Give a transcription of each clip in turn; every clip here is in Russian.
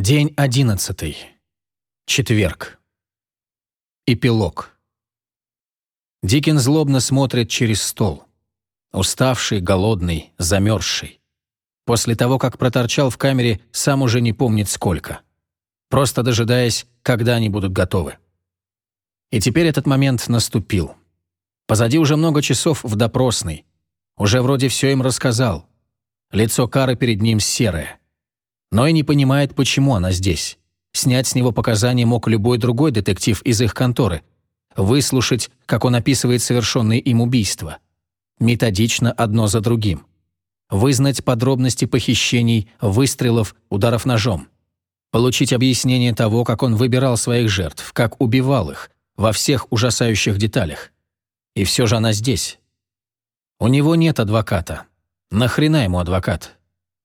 День одиннадцатый. Четверг. Эпилог. Дикин злобно смотрит через стол. Уставший, голодный, замерзший. После того, как проторчал в камере, сам уже не помнит сколько. Просто дожидаясь, когда они будут готовы. И теперь этот момент наступил. Позади уже много часов в допросной. Уже вроде все им рассказал. Лицо Кары перед ним серое но и не понимает, почему она здесь. Снять с него показания мог любой другой детектив из их конторы. Выслушать, как он описывает совершенные им убийства. Методично одно за другим. Вызнать подробности похищений, выстрелов, ударов ножом. Получить объяснение того, как он выбирал своих жертв, как убивал их, во всех ужасающих деталях. И все же она здесь. У него нет адвоката. Нахрена ему адвокат?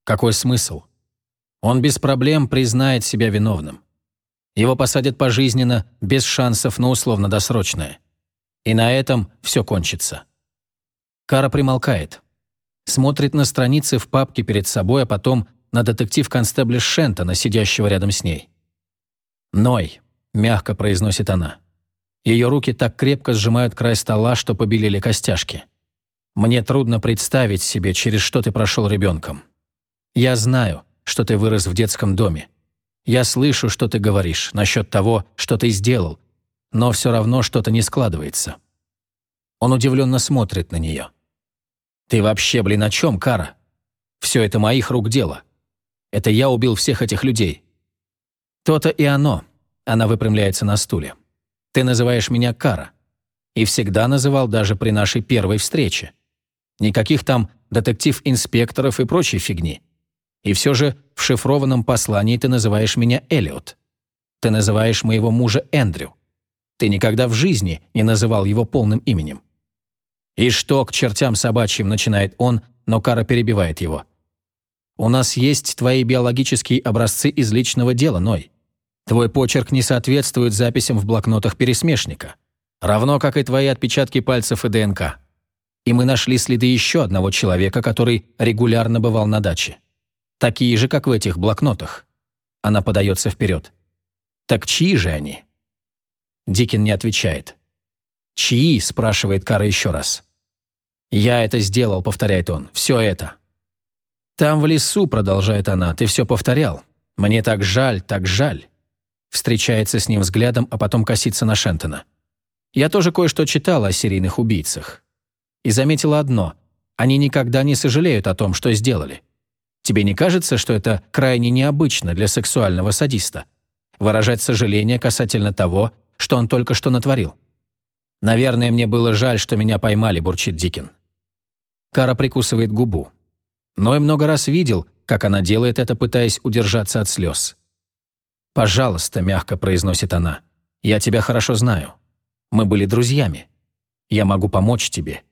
Какой смысл? Он без проблем признает себя виновным. Его посадят пожизненно, без шансов на условно-досрочное. И на этом все кончится. Кара примолкает. Смотрит на страницы в папке перед собой, а потом на детектив-констебля Шентона, сидящего рядом с ней. «Ной», — мягко произносит она. Ее руки так крепко сжимают край стола, что побелели костяшки. «Мне трудно представить себе, через что ты прошел ребенком. Я знаю, что ты вырос в детском доме. Я слышу, что ты говоришь насчет того, что ты сделал, но все равно что-то не складывается». Он удивленно смотрит на нее. «Ты вообще, блин, о чем, Кара? Все это моих рук дело. Это я убил всех этих людей». «То-то и оно», — она выпрямляется на стуле. «Ты называешь меня Кара. И всегда называл даже при нашей первой встрече. Никаких там детектив-инспекторов и прочей фигни. И все же в шифрованном послании ты называешь меня Эллиот. Ты называешь моего мужа Эндрю. Ты никогда в жизни не называл его полным именем. «И что, к чертям собачьим?» – начинает он, но Кара перебивает его. «У нас есть твои биологические образцы из личного дела, Ной. Твой почерк не соответствует записям в блокнотах пересмешника, равно как и твои отпечатки пальцев и ДНК. И мы нашли следы еще одного человека, который регулярно бывал на даче. Такие же, как в этих блокнотах. Она подается вперед. Так чьи же они? Дикин не отвечает. «Чьи?» – спрашивает Кара еще раз. «Я это сделал», – повторяет он. «Все это». «Там в лесу», – продолжает она, – «ты все повторял. Мне так жаль, так жаль». Встречается с ним взглядом, а потом косится на Шентона. «Я тоже кое-что читала о серийных убийцах. И заметила одно – они никогда не сожалеют о том, что сделали. Тебе не кажется, что это крайне необычно для сексуального садиста? Выражать сожаление касательно того, что он только что натворил. «Наверное, мне было жаль, что меня поймали», – бурчит Дикин. Кара прикусывает губу. Но и много раз видел, как она делает это, пытаясь удержаться от слез. «Пожалуйста», – мягко произносит она, – «я тебя хорошо знаю. Мы были друзьями. Я могу помочь тебе.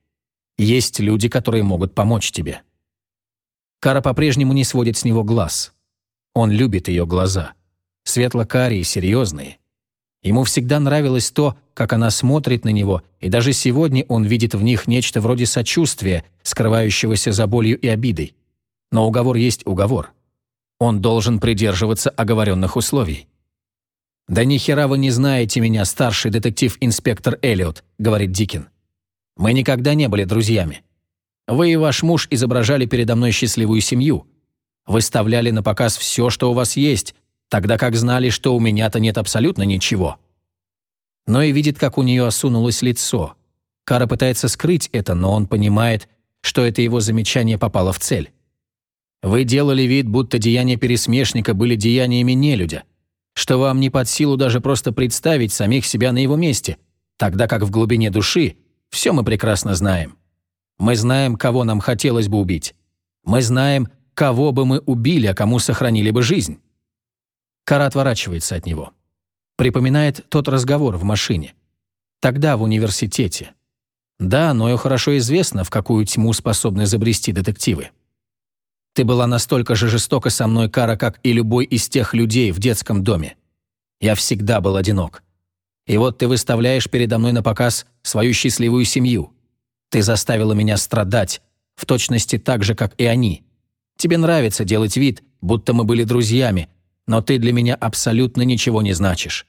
Есть люди, которые могут помочь тебе». Кара по-прежнему не сводит с него глаз. Он любит ее глаза. Светло-карие, серьезные. Ему всегда нравилось то, как она смотрит на него, и даже сегодня он видит в них нечто вроде сочувствия, скрывающегося за болью и обидой. Но уговор есть уговор. Он должен придерживаться оговоренных условий. «Да ни хера вы не знаете меня, старший детектив-инспектор Эллиот», — говорит Дикин. «Мы никогда не были друзьями. Вы и ваш муж изображали передо мной счастливую семью. Выставляли на показ все, что у вас есть, тогда как знали, что у меня-то нет абсолютно ничего. Но и видит, как у нее осунулось лицо. Кара пытается скрыть это, но он понимает, что это его замечание попало в цель. Вы делали вид, будто деяния пересмешника были деяниями нелюдя, что вам не под силу даже просто представить самих себя на его месте, тогда как в глубине души все мы прекрасно знаем. Мы знаем, кого нам хотелось бы убить. Мы знаем, кого бы мы убили, а кому сохранили бы жизнь. Кара отворачивается от него. Припоминает тот разговор в машине. Тогда в университете. Да, но и хорошо известно, в какую тьму способны забрести детективы. Ты была настолько же жестока со мной, Кара, как и любой из тех людей в детском доме. Я всегда был одинок. И вот ты выставляешь передо мной на показ свою счастливую семью. Ты заставила меня страдать, в точности так же, как и они. Тебе нравится делать вид, будто мы были друзьями, но ты для меня абсолютно ничего не значишь.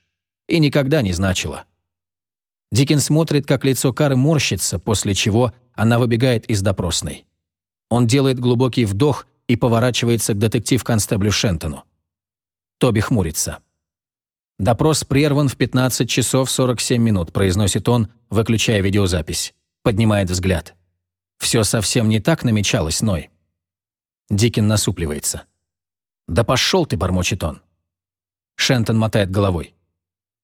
И никогда не значила». Дикин смотрит, как лицо Кары морщится, после чего она выбегает из допросной. Он делает глубокий вдох и поворачивается к детектив-констеблю Шентону. Тоби хмурится. «Допрос прерван в 15 часов 47 минут», произносит он, выключая видеозапись. Поднимает взгляд. «Все совсем не так намечалось, Ной». Дикин насупливается. «Да пошел ты», — бормочет он. Шентон мотает головой.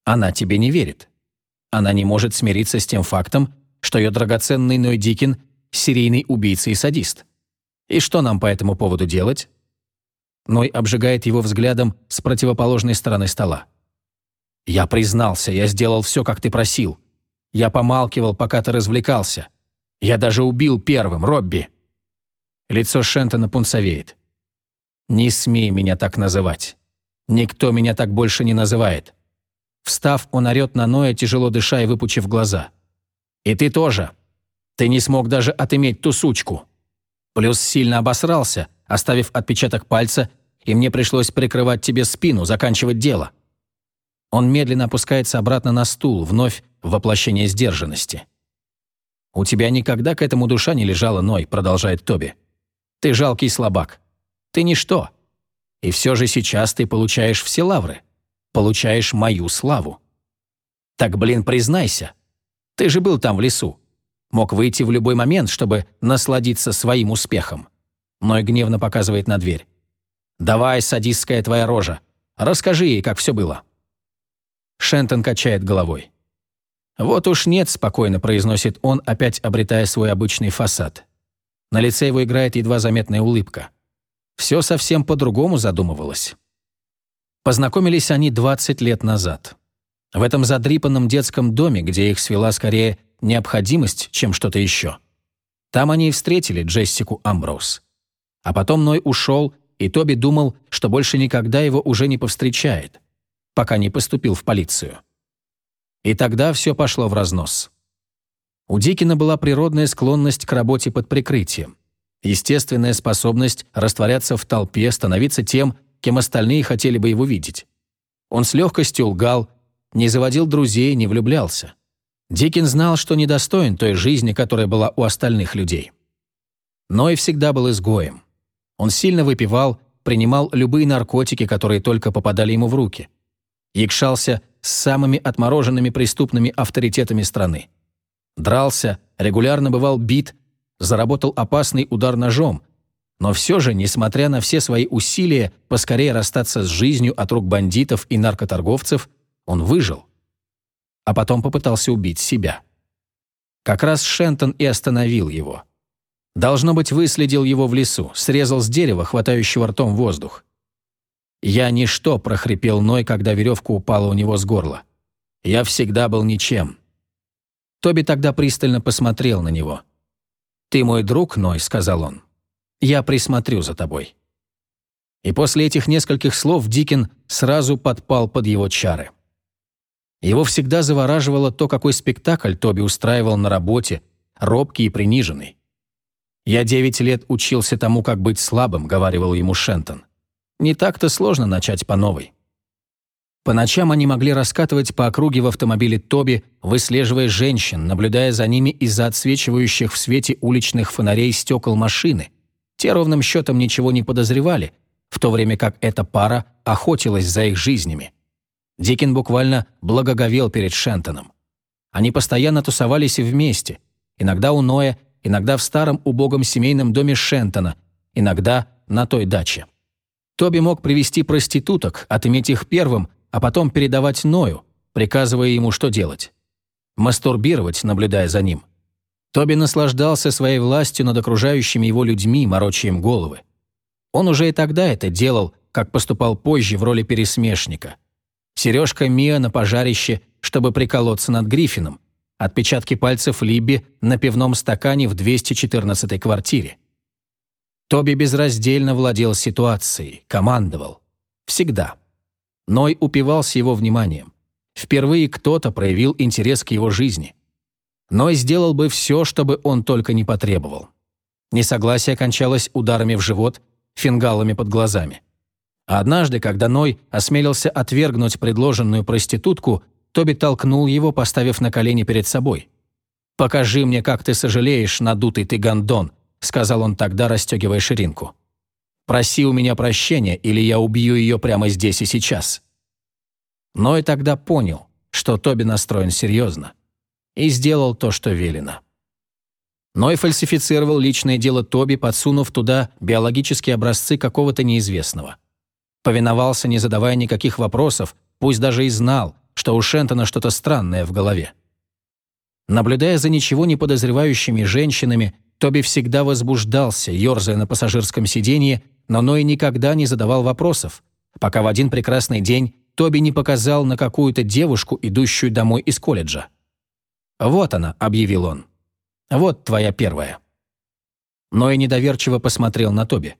«Она тебе не верит. Она не может смириться с тем фактом, что ее драгоценный Ной Дикин — серийный убийца и садист. И что нам по этому поводу делать?» Ной обжигает его взглядом с противоположной стороны стола. «Я признался, я сделал все, как ты просил. Я помалкивал, пока ты развлекался. Я даже убил первым, Робби». Лицо Шентона пунцовеет. «Не смей меня так называть. Никто меня так больше не называет». Встав, он орёт на Ноя, тяжело дыша и выпучив глаза. «И ты тоже. Ты не смог даже отыметь ту сучку. Плюс сильно обосрался, оставив отпечаток пальца, и мне пришлось прикрывать тебе спину, заканчивать дело». Он медленно опускается обратно на стул, вновь воплощение сдержанности. «У тебя никогда к этому душа не лежала, Ной», — продолжает Тоби. «Ты жалкий слабак. Ты ничто. И все же сейчас ты получаешь все лавры. Получаешь мою славу. Так, блин, признайся. Ты же был там в лесу. Мог выйти в любой момент, чтобы насладиться своим успехом. Ной гневно показывает на дверь. «Давай, садистская твоя рожа. Расскажи ей, как все было». Шентон качает головой. «Вот уж нет», — спокойно произносит он, опять обретая свой обычный фасад. На лице его играет едва заметная улыбка. Все совсем по-другому задумывалось. Познакомились они 20 лет назад. В этом задрипанном детском доме, где их свела скорее необходимость, чем что-то еще. Там они и встретили Джессику Амброуз. А потом Ной ушел, и Тоби думал, что больше никогда его уже не повстречает, пока не поступил в полицию. И тогда все пошло в разнос. У Дикина была природная склонность к работе под прикрытием, естественная способность растворяться в толпе, становиться тем, кем остальные хотели бы его видеть. Он с легкостью лгал, не заводил друзей, не влюблялся. Дикин знал, что недостоин той жизни, которая была у остальных людей. Но и всегда был изгоем. Он сильно выпивал, принимал любые наркотики, которые только попадали ему в руки. Якшался с самыми отмороженными преступными авторитетами страны. Дрался, регулярно бывал бит, заработал опасный удар ножом, но все же, несмотря на все свои усилия поскорее расстаться с жизнью от рук бандитов и наркоторговцев, он выжил а потом попытался убить себя. Как раз Шентон и остановил его. Должно быть, выследил его в лесу, срезал с дерева, хватающего ртом воздух. «Я ничто», — прохрипел Ной, когда веревка упала у него с горла. «Я всегда был ничем». Тоби тогда пристально посмотрел на него. «Ты мой друг, Ной», — сказал он. «Я присмотрю за тобой». И после этих нескольких слов Дикин сразу подпал под его чары. Его всегда завораживало то, какой спектакль Тоби устраивал на работе, робкий и приниженный. «Я девять лет учился тому, как быть слабым», — говаривал ему Шентон. «Не так-то сложно начать по новой». По ночам они могли раскатывать по округе в автомобиле Тоби, выслеживая женщин, наблюдая за ними из-за отсвечивающих в свете уличных фонарей стекол машины. Те ровным счетом ничего не подозревали, в то время как эта пара охотилась за их жизнями. Дикин буквально благоговел перед Шентоном. Они постоянно тусовались вместе, иногда у Ноя, иногда в старом убогом семейном доме Шентона, иногда на той даче. Тоби мог привести проституток, отыметь их первым, а потом передавать Ною, приказывая ему, что делать. Мастурбировать, наблюдая за ним. Тоби наслаждался своей властью над окружающими его людьми, мороча им головы. Он уже и тогда это делал, как поступал позже в роли пересмешника – сережка Мия на пожарище, чтобы приколоться над Гриффином, отпечатки пальцев Либби на пивном стакане в 214-й квартире. Тоби безраздельно владел ситуацией, командовал. Всегда. Ной упивался его вниманием. Впервые кто-то проявил интерес к его жизни. Ной сделал бы все, чтобы он только не потребовал. Несогласие кончалось ударами в живот, фингалами под глазами. А однажды, когда Ной осмелился отвергнуть предложенную проститутку, Тоби толкнул его, поставив на колени перед собой. «Покажи мне, как ты сожалеешь, надутый ты гондон», сказал он тогда, расстегивая ширинку. «Проси у меня прощения, или я убью ее прямо здесь и сейчас». Ной тогда понял, что Тоби настроен серьезно, и сделал то, что велено. Ной фальсифицировал личное дело Тоби, подсунув туда биологические образцы какого-то неизвестного. Повиновался, не задавая никаких вопросов, пусть даже и знал, что у Шентона что-то странное в голове. Наблюдая за ничего не подозревающими женщинами, Тоби всегда возбуждался, ерзая на пассажирском сиденье, но Ной никогда не задавал вопросов, пока в один прекрасный день Тоби не показал на какую-то девушку, идущую домой из колледжа. «Вот она», — объявил он. «Вот твоя первая». Ной недоверчиво посмотрел на Тоби.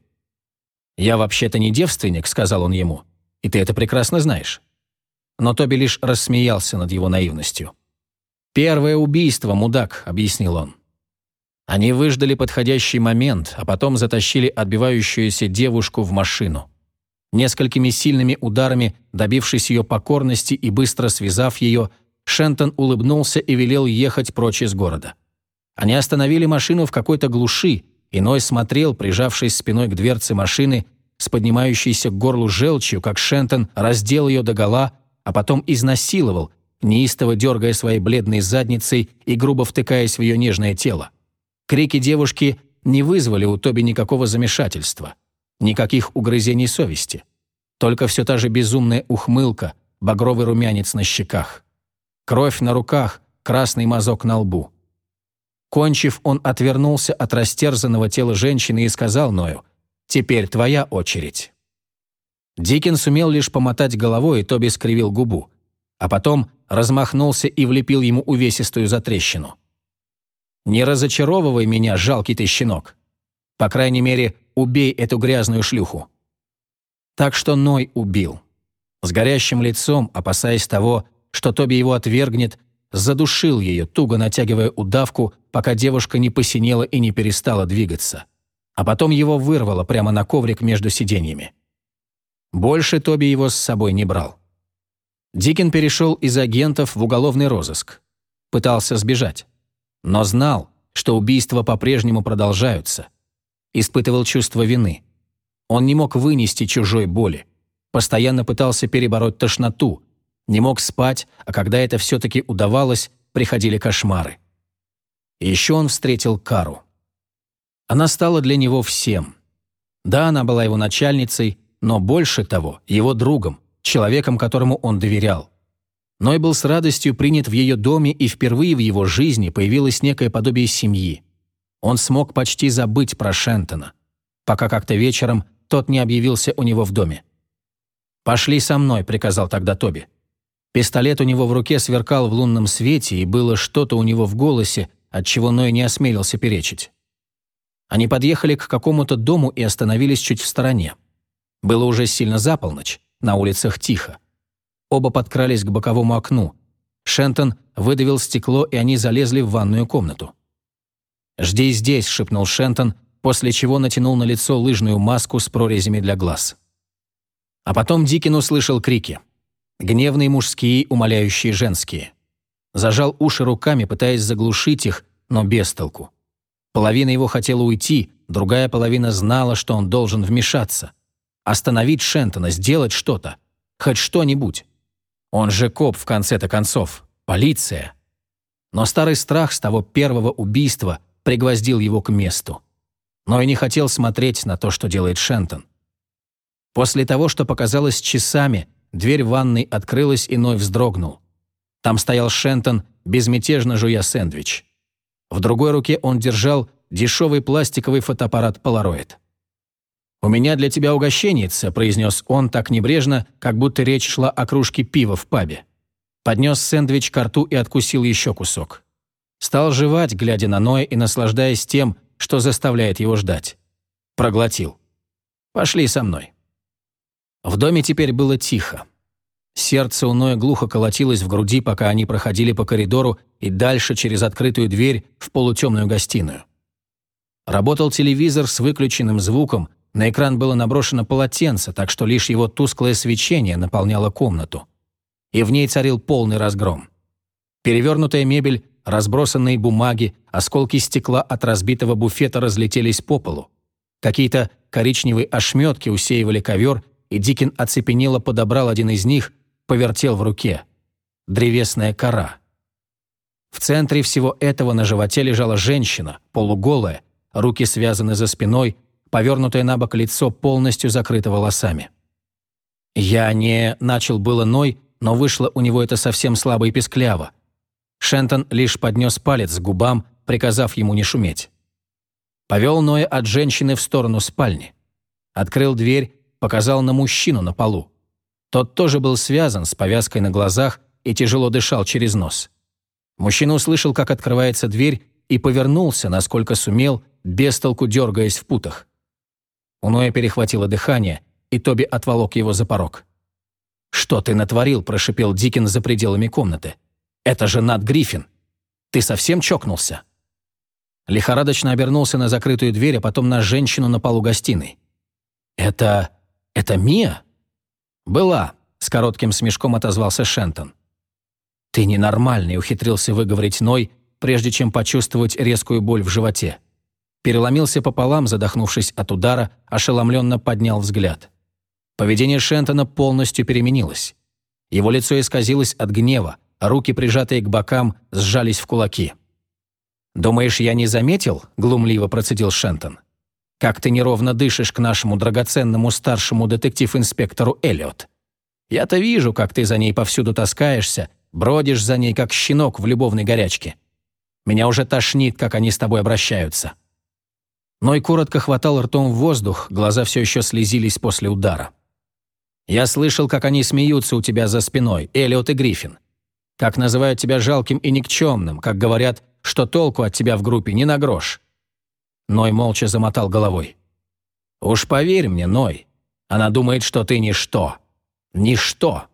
«Я вообще-то не девственник», — сказал он ему, — «и ты это прекрасно знаешь». Но Тоби лишь рассмеялся над его наивностью. «Первое убийство, мудак», — объяснил он. Они выждали подходящий момент, а потом затащили отбивающуюся девушку в машину. Несколькими сильными ударами, добившись ее покорности и быстро связав ее, Шентон улыбнулся и велел ехать прочь из города. Они остановили машину в какой-то глуши, и Ной смотрел, прижавшись спиной к дверце машины, с поднимающейся к горлу желчью, как Шентон раздел ее догола, а потом изнасиловал, неистово дергая своей бледной задницей и грубо втыкаясь в ее нежное тело. Крики девушки не вызвали у Тоби никакого замешательства, никаких угрызений совести. Только все та же безумная ухмылка, багровый румянец на щеках. Кровь на руках, красный мазок на лбу. Кончив, он отвернулся от растерзанного тела женщины и сказал Ною, «Теперь твоя очередь». Дикин сумел лишь помотать головой, и Тоби скривил губу а потом размахнулся и влепил ему увесистую затрещину. «Не разочаровывай меня, жалкий ты щенок. По крайней мере, убей эту грязную шлюху». Так что Ной убил. С горящим лицом, опасаясь того, что Тоби его отвергнет, задушил ее, туго натягивая удавку, пока девушка не посинела и не перестала двигаться. А потом его вырвало прямо на коврик между сиденьями. Больше Тоби его с собой не брал. Дикин перешел из агентов в уголовный розыск. Пытался сбежать. Но знал, что убийства по-прежнему продолжаются. Испытывал чувство вины. Он не мог вынести чужой боли. Постоянно пытался перебороть тошноту. Не мог спать, а когда это все-таки удавалось, приходили кошмары. Еще он встретил Кару. Она стала для него всем. Да, она была его начальницей, но больше того, его другом, человеком, которому он доверял. Ной был с радостью принят в ее доме, и впервые в его жизни появилось некое подобие семьи. Он смог почти забыть про Шентона, пока как-то вечером тот не объявился у него в доме. «Пошли со мной», — приказал тогда Тоби. Пистолет у него в руке сверкал в лунном свете, и было что-то у него в голосе, от чего Ной не осмелился перечить. Они подъехали к какому-то дому и остановились чуть в стороне. Было уже сильно за полночь. На улицах тихо. Оба подкрались к боковому окну. Шентон выдавил стекло, и они залезли в ванную комнату. «Жди здесь», — шепнул Шентон, после чего натянул на лицо лыжную маску с прорезями для глаз. А потом Дикин услышал крики. Гневные мужские, умоляющие женские. Зажал уши руками, пытаясь заглушить их, но без толку. Половина его хотела уйти, другая половина знала, что он должен вмешаться. Остановить Шентона, сделать что-то. Хоть что-нибудь. Он же коп в конце-то концов. Полиция. Но старый страх с того первого убийства пригвоздил его к месту. Но и не хотел смотреть на то, что делает Шентон. После того, что показалось часами, дверь ванной открылась, и Ной вздрогнул. Там стоял Шентон, безмятежно жуя сэндвич. В другой руке он держал дешевый пластиковый фотоаппарат Polaroid. «У меня для тебя угощенница», – произнес он так небрежно, как будто речь шла о кружке пива в пабе. Поднес сэндвич к рту и откусил еще кусок. Стал жевать, глядя на Ноя и наслаждаясь тем, что заставляет его ждать. Проглотил. «Пошли со мной». В доме теперь было тихо. Сердце у Ноя глухо колотилось в груди, пока они проходили по коридору и дальше через открытую дверь в полутемную гостиную. Работал телевизор с выключенным звуком, на экран было наброшено полотенце, так что лишь его тусклое свечение наполняло комнату. И в ней царил полный разгром. Перевернутая мебель, разбросанные бумаги, осколки стекла от разбитого буфета разлетелись по полу. Какие-то коричневые ошметки усеивали ковер, и Дикин оцепенело подобрал один из них, повертел в руке. Древесная кора. В центре всего этого на животе лежала женщина, полуголая, руки связаны за спиной, повернутое на бок лицо полностью закрыто волосами. Я не начал было Ной, но вышло у него это совсем слабо и пескляво. Шентон лишь поднес палец к губам, приказав ему не шуметь. Повел Ноя от женщины в сторону спальни. Открыл дверь, показал на мужчину на полу. Тот тоже был связан с повязкой на глазах и тяжело дышал через нос. Мужчина услышал, как открывается дверь, и повернулся, насколько сумел, без толку дергаясь в путах. У Ноя перехватило дыхание, и Тоби отволок его за порог. «Что ты натворил?» – прошипел Дикин за пределами комнаты. «Это же Нат Гриффин! Ты совсем чокнулся?» Лихорадочно обернулся на закрытую дверь, а потом на женщину на полу гостиной. «Это... это Мия?» «Была», — с коротким смешком отозвался Шентон. «Ты ненормальный», — ухитрился выговорить Ной, прежде чем почувствовать резкую боль в животе. Переломился пополам, задохнувшись от удара, ошеломленно поднял взгляд. Поведение Шентона полностью переменилось. Его лицо исказилось от гнева, а руки, прижатые к бокам, сжались в кулаки. «Думаешь, я не заметил?» – глумливо процедил Шентон. «Как ты неровно дышишь к нашему драгоценному старшему детектив-инспектору Эллиот. Я-то вижу, как ты за ней повсюду таскаешься, бродишь за ней, как щенок в любовной горячке. Меня уже тошнит, как они с тобой обращаются». Ной коротко хватал ртом в воздух, глаза все еще слезились после удара. «Я слышал, как они смеются у тебя за спиной, Эллиот и Гриффин. Как называют тебя жалким и никчемным, как говорят, что толку от тебя в группе не на грош». Ной молча замотал головой. «Уж поверь мне, Ной, она думает, что ты ничто. Ничто».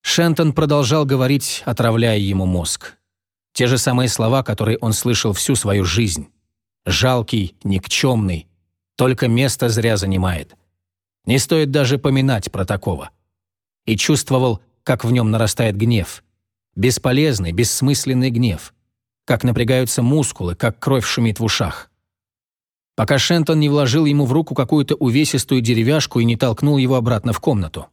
Шентон продолжал говорить, отравляя ему мозг. Те же самые слова, которые он слышал всю свою жизнь жалкий, никчемный, только место зря занимает. Не стоит даже поминать про такого. И чувствовал, как в нем нарастает гнев. Бесполезный, бессмысленный гнев. Как напрягаются мускулы, как кровь шумит в ушах. Пока Шентон не вложил ему в руку какую-то увесистую деревяшку и не толкнул его обратно в комнату.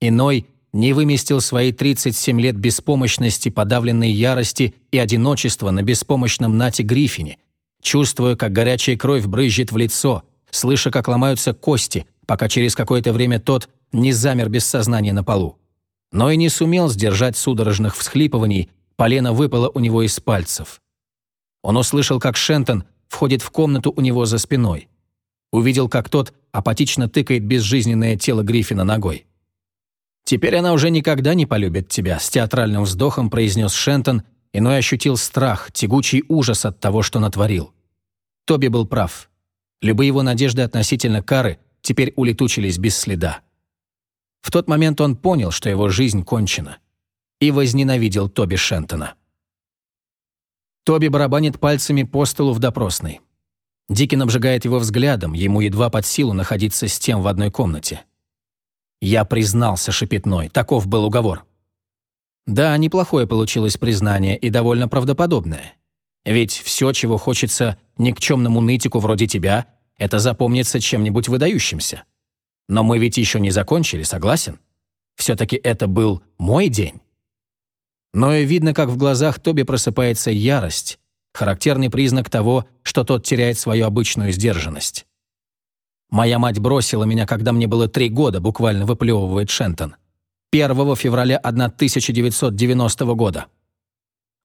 Иной не выместил свои 37 лет беспомощности, подавленной ярости и одиночества на беспомощном Нате Гриффине, чувствуя, как горячая кровь брызжет в лицо, слыша, как ломаются кости, пока через какое-то время тот не замер без сознания на полу. Но и не сумел сдержать судорожных всхлипываний, полено выпало у него из пальцев. Он услышал, как Шентон входит в комнату у него за спиной. Увидел, как тот апатично тыкает безжизненное тело Гриффина ногой. «Теперь она уже никогда не полюбит тебя», — с театральным вздохом произнес Шентон, иной ощутил страх, тягучий ужас от того, что натворил. Тоби был прав. Любые его надежды относительно кары теперь улетучились без следа. В тот момент он понял, что его жизнь кончена. И возненавидел Тоби Шентона. Тоби барабанит пальцами по столу в допросной. Дикин обжигает его взглядом, ему едва под силу находиться с тем в одной комнате. «Я признался», — шепетной, таков был уговор. Да, неплохое получилось признание и довольно правдоподобное. Ведь все, чего хочется никчемному нытику вроде тебя, это запомнится чем-нибудь выдающимся. Но мы ведь еще не закончили, согласен? Все-таки это был мой день. Но и видно, как в глазах Тоби просыпается ярость, характерный признак того, что тот теряет свою обычную сдержанность. «Моя мать бросила меня, когда мне было три года», буквально выплевывает Шентон. 1 февраля 1990 года.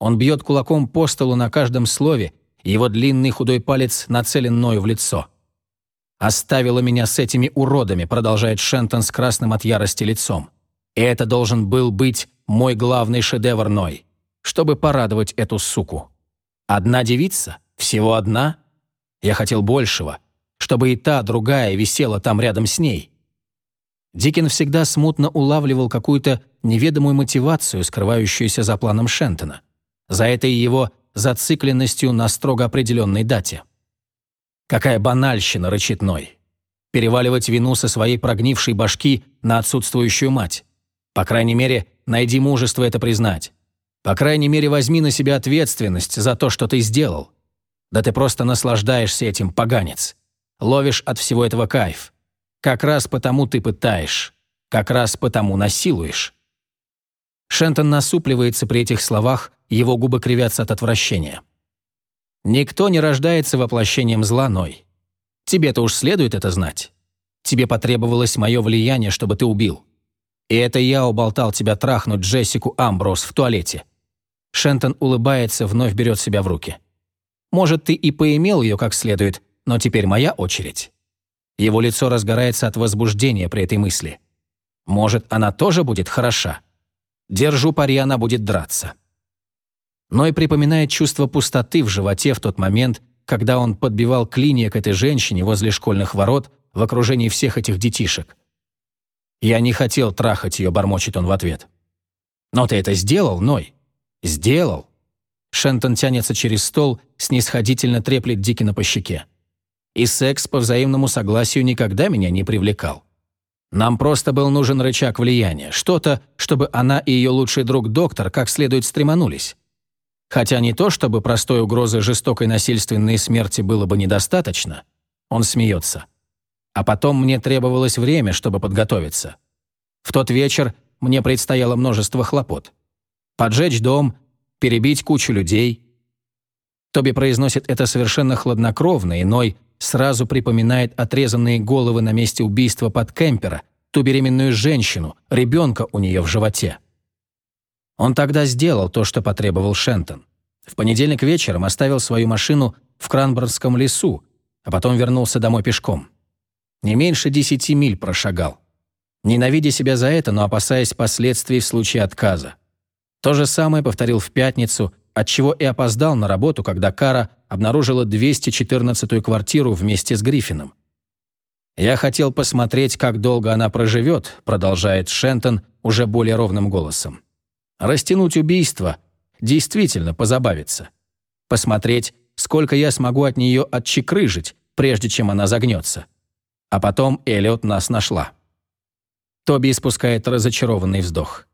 Он бьет кулаком по столу на каждом слове, его длинный худой палец нацелен Ною в лицо. «Оставила меня с этими уродами», продолжает Шентон с красным от ярости лицом. «И это должен был быть мой главный шедевр Ной, чтобы порадовать эту суку. Одна девица? Всего одна? Я хотел большего, чтобы и та, другая висела там рядом с ней». Дикин всегда смутно улавливал какую-то неведомую мотивацию, скрывающуюся за планом Шентона за этой его зацикленностью на строго определенной дате. «Какая банальщина!» — рычит Ной. переваливать вину со своей прогнившей башки на отсутствующую мать. По крайней мере, найди мужество это признать. По крайней мере, возьми на себя ответственность за то, что ты сделал. Да ты просто наслаждаешься этим, поганец. Ловишь от всего этого кайф. Как раз потому ты пытаешь. Как раз потому насилуешь. Шентон насупливается при этих словах, его губы кривятся от отвращения. «Никто не рождается воплощением зла, Ной. Тебе-то уж следует это знать. Тебе потребовалось мое влияние, чтобы ты убил. И это я уболтал тебя трахнуть Джессику Амброс в туалете». Шентон улыбается, вновь берет себя в руки. «Может, ты и поимел ее как следует, но теперь моя очередь». Его лицо разгорается от возбуждения при этой мысли. «Может, она тоже будет хороша?» Держу пари, она будет драться. Но и припоминает чувство пустоты в животе в тот момент, когда он подбивал клинья к этой женщине возле школьных ворот в окружении всех этих детишек. «Я не хотел трахать ее», — бормочет он в ответ. «Но ты это сделал, Ной? Сделал?» Шентон тянется через стол, снисходительно треплет Дикина по щеке. «И секс по взаимному согласию никогда меня не привлекал. Нам просто был нужен рычаг влияния, что-то, чтобы она и ее лучший друг доктор как следует стреманулись. Хотя не то, чтобы простой угрозы жестокой насильственной смерти было бы недостаточно. Он смеется. А потом мне требовалось время, чтобы подготовиться. В тот вечер мне предстояло множество хлопот. Поджечь дом, перебить кучу людей. Тоби произносит это совершенно хладнокровно, иной сразу припоминает отрезанные головы на месте убийства под Кемпера, ту беременную женщину, ребенка у нее в животе. Он тогда сделал то, что потребовал Шентон. В понедельник вечером оставил свою машину в Кранбордском лесу, а потом вернулся домой пешком. Не меньше десяти миль прошагал. Ненавидя себя за это, но опасаясь последствий в случае отказа. То же самое повторил в пятницу, отчего и опоздал на работу, когда Кара обнаружила 214-ю квартиру вместе с Гриффином. «Я хотел посмотреть, как долго она проживет», продолжает Шентон уже более ровным голосом. «Растянуть убийство, действительно позабавиться. Посмотреть, сколько я смогу от нее отчекрыжить, прежде чем она загнется. А потом Эллиот нас нашла». Тоби испускает разочарованный вздох.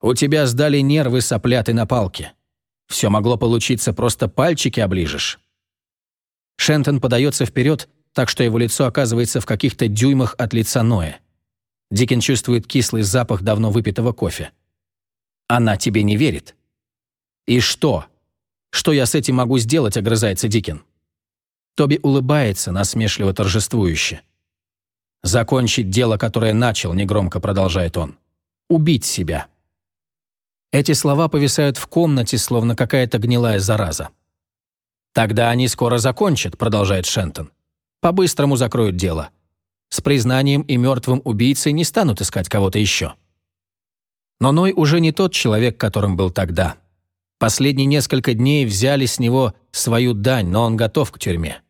«У тебя сдали нервы сопляты на палке. Все могло получиться, просто пальчики оближешь». Шентон подается вперед, так что его лицо оказывается в каких-то дюймах от лица Ноя. Дикин чувствует кислый запах давно выпитого кофе. «Она тебе не верит». «И что? Что я с этим могу сделать?» – огрызается Дикин. Тоби улыбается, насмешливо торжествующе. «Закончить дело, которое начал», – негромко продолжает он. «Убить себя». Эти слова повисают в комнате, словно какая-то гнилая зараза. «Тогда они скоро закончат», — продолжает Шентон. «По-быстрому закроют дело. С признанием и мертвым убийцей не станут искать кого-то еще». Но Ной уже не тот человек, которым был тогда. Последние несколько дней взяли с него свою дань, но он готов к тюрьме.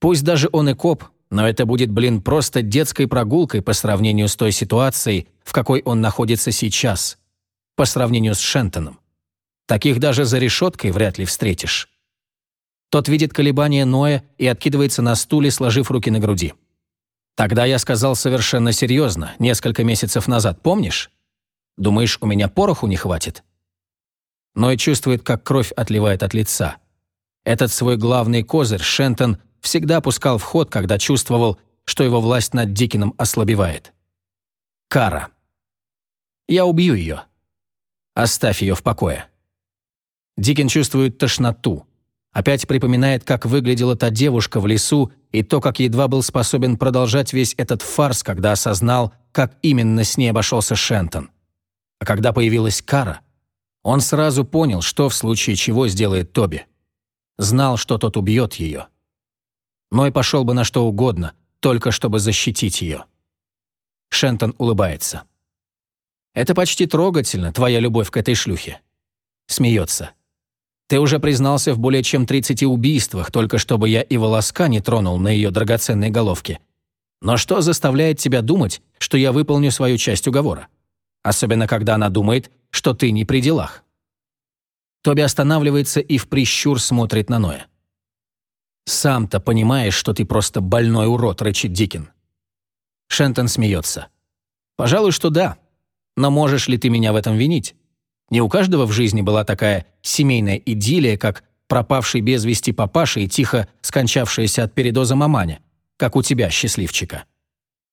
Пусть даже он и коп, но это будет, блин, просто детской прогулкой по сравнению с той ситуацией, в какой он находится сейчас по сравнению с Шентоном. Таких даже за решеткой вряд ли встретишь. Тот видит колебания Ноя и откидывается на стуле, сложив руки на груди. Тогда я сказал совершенно серьезно, несколько месяцев назад, помнишь? Думаешь, у меня пороху не хватит? Ной чувствует, как кровь отливает от лица. Этот свой главный козырь Шентон всегда пускал в ход, когда чувствовал, что его власть над Дикином ослабевает. Кара. Я убью ее. Оставь ее в покое». Дикин чувствует тошноту. Опять припоминает, как выглядела та девушка в лесу и то, как едва был способен продолжать весь этот фарс, когда осознал, как именно с ней обошелся Шентон. А когда появилась Кара, он сразу понял, что в случае чего сделает Тоби. Знал, что тот убьет ее. Но и пошел бы на что угодно, только чтобы защитить ее. Шентон улыбается. Это почти трогательно, твоя любовь к этой шлюхе. Смеется. Ты уже признался в более чем 30 убийствах, только чтобы я и волоска не тронул на ее драгоценной головке. Но что заставляет тебя думать, что я выполню свою часть уговора? Особенно, когда она думает, что ты не при делах. Тоби останавливается и в прищур смотрит на Ноя. «Сам-то понимаешь, что ты просто больной урод», — рычит Дикин. Шентон смеется. «Пожалуй, что да. Но можешь ли ты меня в этом винить? Не у каждого в жизни была такая семейная идиллия, как пропавший без вести папаша и тихо скончавшаяся от передоза маманя, как у тебя, счастливчика.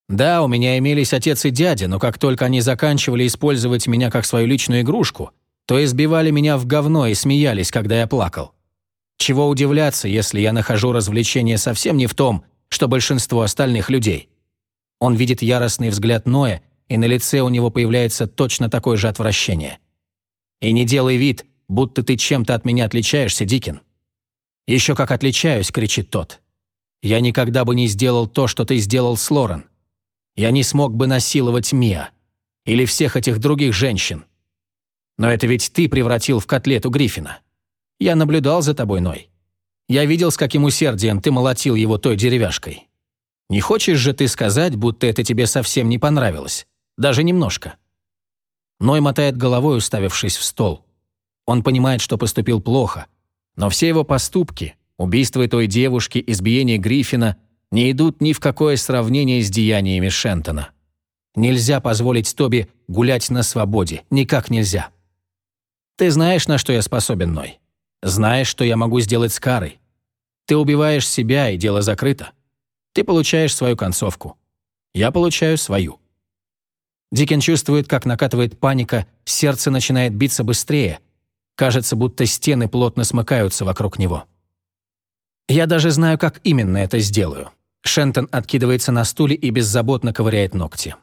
Да, у меня имелись отец и дядя, но как только они заканчивали использовать меня как свою личную игрушку, то избивали меня в говно и смеялись, когда я плакал. Чего удивляться, если я нахожу развлечение совсем не в том, что большинство остальных людей. Он видит яростный взгляд Ноя, и на лице у него появляется точно такое же отвращение. И не делай вид, будто ты чем-то от меня отличаешься, Дикин. «Еще как отличаюсь», — кричит тот. «Я никогда бы не сделал то, что ты сделал с Лорен. Я не смог бы насиловать Мия. Или всех этих других женщин. Но это ведь ты превратил в котлету Гриффина. Я наблюдал за тобой, Ной. Я видел, с каким усердием ты молотил его той деревяшкой. Не хочешь же ты сказать, будто это тебе совсем не понравилось? Даже немножко?» Ной мотает головой, уставившись в стол. Он понимает, что поступил плохо, но все его поступки, убийство той девушки, избиение Гриффина, не идут ни в какое сравнение с деяниями Шентона. Нельзя позволить Тоби гулять на свободе, никак нельзя. Ты знаешь, на что я способен, Ной. Знаешь, что я могу сделать с Карой. Ты убиваешь себя, и дело закрыто. Ты получаешь свою концовку. Я получаю свою. Дикин чувствует, как накатывает паника, сердце начинает биться быстрее. Кажется, будто стены плотно смыкаются вокруг него. Я даже знаю, как именно это сделаю. Шентон откидывается на стуле и беззаботно ковыряет ногти.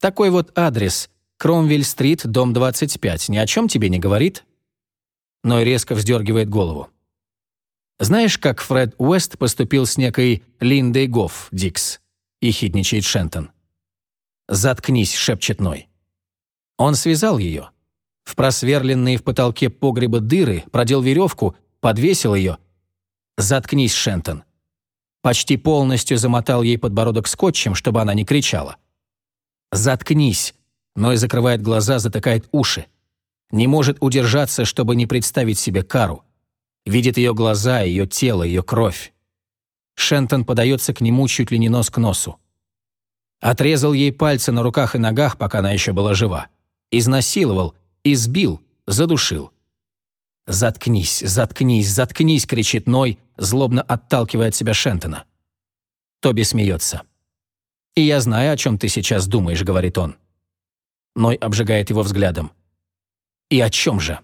Такой вот адрес. Кромвель-стрит, дом 25. Ни о чем тебе не говорит? Но резко вздергивает голову. Знаешь, как Фред Уэст поступил с некой Линдой Гофф, Дикс? И хитничает Шентон. «Заткнись», — шепчет Ной. Он связал ее. В просверленные в потолке погреба дыры продел веревку, подвесил ее. «Заткнись, Шентон». Почти полностью замотал ей подбородок скотчем, чтобы она не кричала. «Заткнись», Ной закрывает глаза, затыкает уши. Не может удержаться, чтобы не представить себе Кару. Видит ее глаза, ее тело, ее кровь. Шентон подается к нему чуть ли не нос к носу. Отрезал ей пальцы на руках и ногах, пока она еще была жива. Изнасиловал, избил, задушил. «Заткнись, заткнись, заткнись!» — кричит Ной, злобно отталкивая от себя Шентона. Тоби смеется. «И я знаю, о чем ты сейчас думаешь», — говорит он. Ной обжигает его взглядом. «И о чем же?»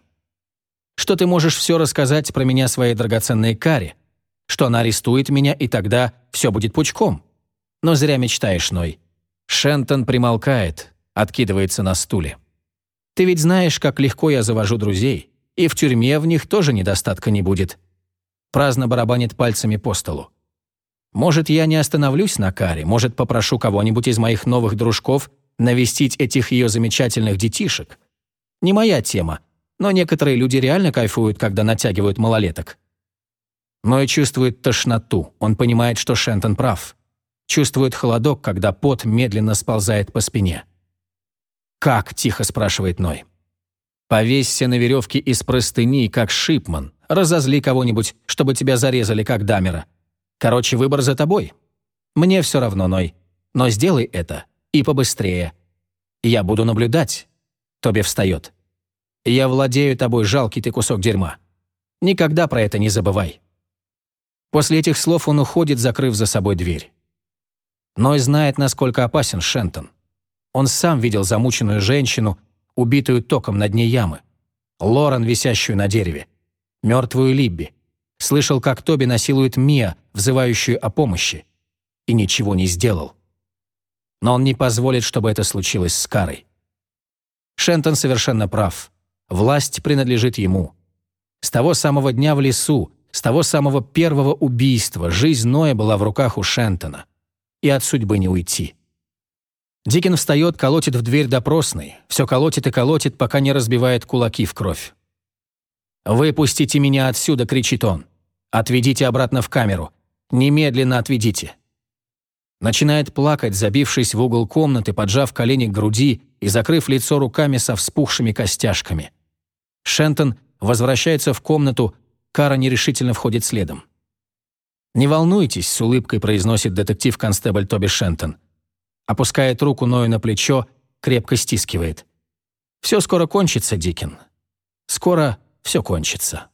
«Что ты можешь все рассказать про меня своей драгоценной Каре? Что она арестует меня, и тогда все будет пучком? Но зря мечтаешь, Ной. Шентон примолкает, откидывается на стуле. «Ты ведь знаешь, как легко я завожу друзей, и в тюрьме в них тоже недостатка не будет». Праздно барабанит пальцами по столу. «Может, я не остановлюсь на каре, может, попрошу кого-нибудь из моих новых дружков навестить этих ее замечательных детишек. Не моя тема, но некоторые люди реально кайфуют, когда натягивают малолеток». Но и чувствует тошноту, он понимает, что Шентон прав. Чувствует холодок, когда пот медленно сползает по спине. «Как?» – тихо спрашивает Ной. «Повесься на веревке из простыни, как Шипман. Разозли кого-нибудь, чтобы тебя зарезали, как Дамера. Короче, выбор за тобой. Мне все равно, Ной. Но сделай это. И побыстрее. Я буду наблюдать». Тоби встает. «Я владею тобой, жалкий ты кусок дерьма. Никогда про это не забывай». После этих слов он уходит, закрыв за собой дверь. Ной знает, насколько опасен Шентон. Он сам видел замученную женщину, убитую током на дне ямы. Лорен, висящую на дереве. Мертвую Либби. Слышал, как Тоби насилует Мия, взывающую о помощи. И ничего не сделал. Но он не позволит, чтобы это случилось с Карой. Шентон совершенно прав. Власть принадлежит ему. С того самого дня в лесу, с того самого первого убийства жизнь Ноя была в руках у Шентона и от судьбы не уйти. Дикин встает, колотит в дверь допросной, все колотит и колотит, пока не разбивает кулаки в кровь. «Выпустите меня отсюда!» — кричит он. «Отведите обратно в камеру. Немедленно отведите!» Начинает плакать, забившись в угол комнаты, поджав колени к груди и закрыв лицо руками со вспухшими костяшками. Шентон возвращается в комнату, Кара нерешительно входит следом. «Не волнуйтесь», — с улыбкой произносит детектив-констебль Тоби Шентон. Опускает руку Ною на плечо, крепко стискивает. «Все скоро кончится, Дикин. Скоро все кончится».